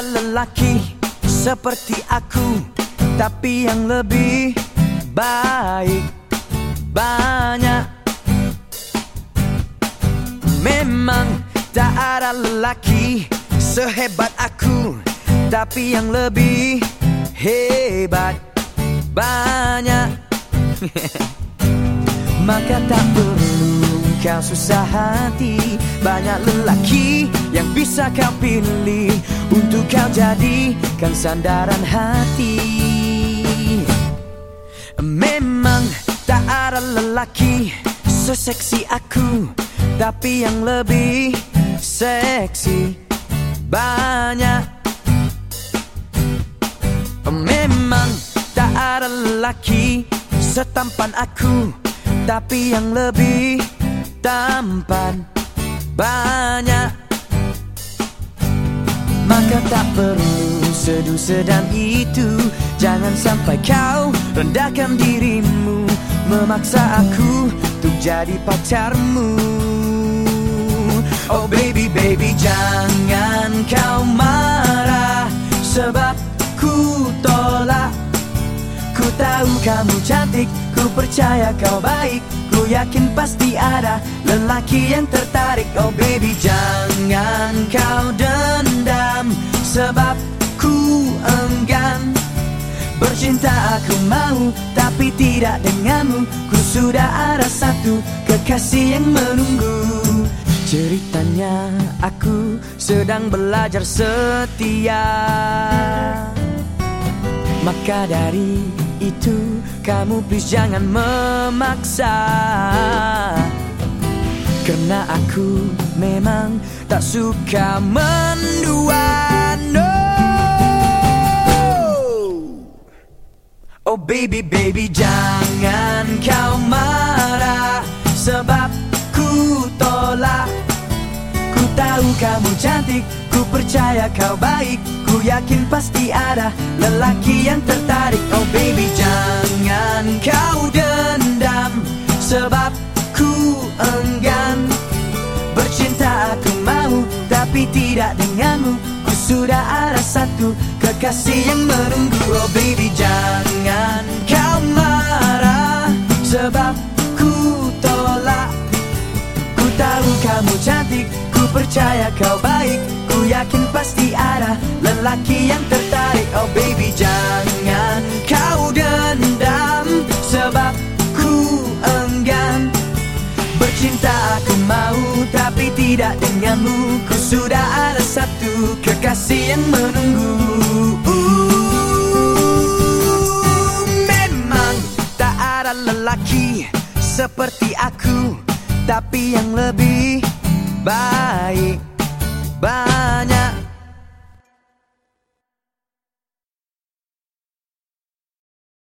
ada lelaki seperti aku Tapi yang lebih baik banyak. Memang tak ada lelaki sehebat aku Tapi yang lebih hebat banyak. Maka tak perlu kau susah hati Banyak lelaki bisa kau pilih Untuk kau jadikan sandaran hati. Memang tak ada lelaki seseksi aku Tapi yang lebih seksi banyak. Memang tak ada lelaki setampan aku Tapi yang lebih tampan banyak Maka tak perlu seduh sedang itu. Jangan sampai kau rendahkan dirimu. Memaksa aku untuk jadi pacarmu. Oh baby baby jangan kau marah Sebab ku tolak. Ku tahu kamu cantik Ku percaya kau baik. Ku yakin pasti ada Lelaki yang tertarik. Oh baby jangan kau dendam Sebab ku enggan. Bercinta aku mau Tapi tidak denganmu. Ku sudah ada satu Kekasih yang menunggu. Ceritanya aku sedang belajar setia. Maka dari itu kamu please jangan memaksa. Karena aku memang tak suka mendua baby baby jangan kau marah. Sebab ku tolak. Ku tahu kamu cantik Ku percaya kau baik. Ku yakin pasti ada Lelaki yang tertarik. Oh baby jangan kau dendam. Sebab ku enggan. Bercinta aku mau Tapi tidak denganmu. Ku sudah ada satu Kekasih yang menunggu. Oh kamu cantik Ku percaya kau baik Ku yakin pasti ada Lelaki yang tertarik. Oh baby jangan kau dendam Sebab ku enggan. Bercinta aku mau Tapi tidak denganmu. Ku sudah ada satu Kekasih yang menunggu. Memang tak ada lelaki Seperti aku tapi yang lebih baik.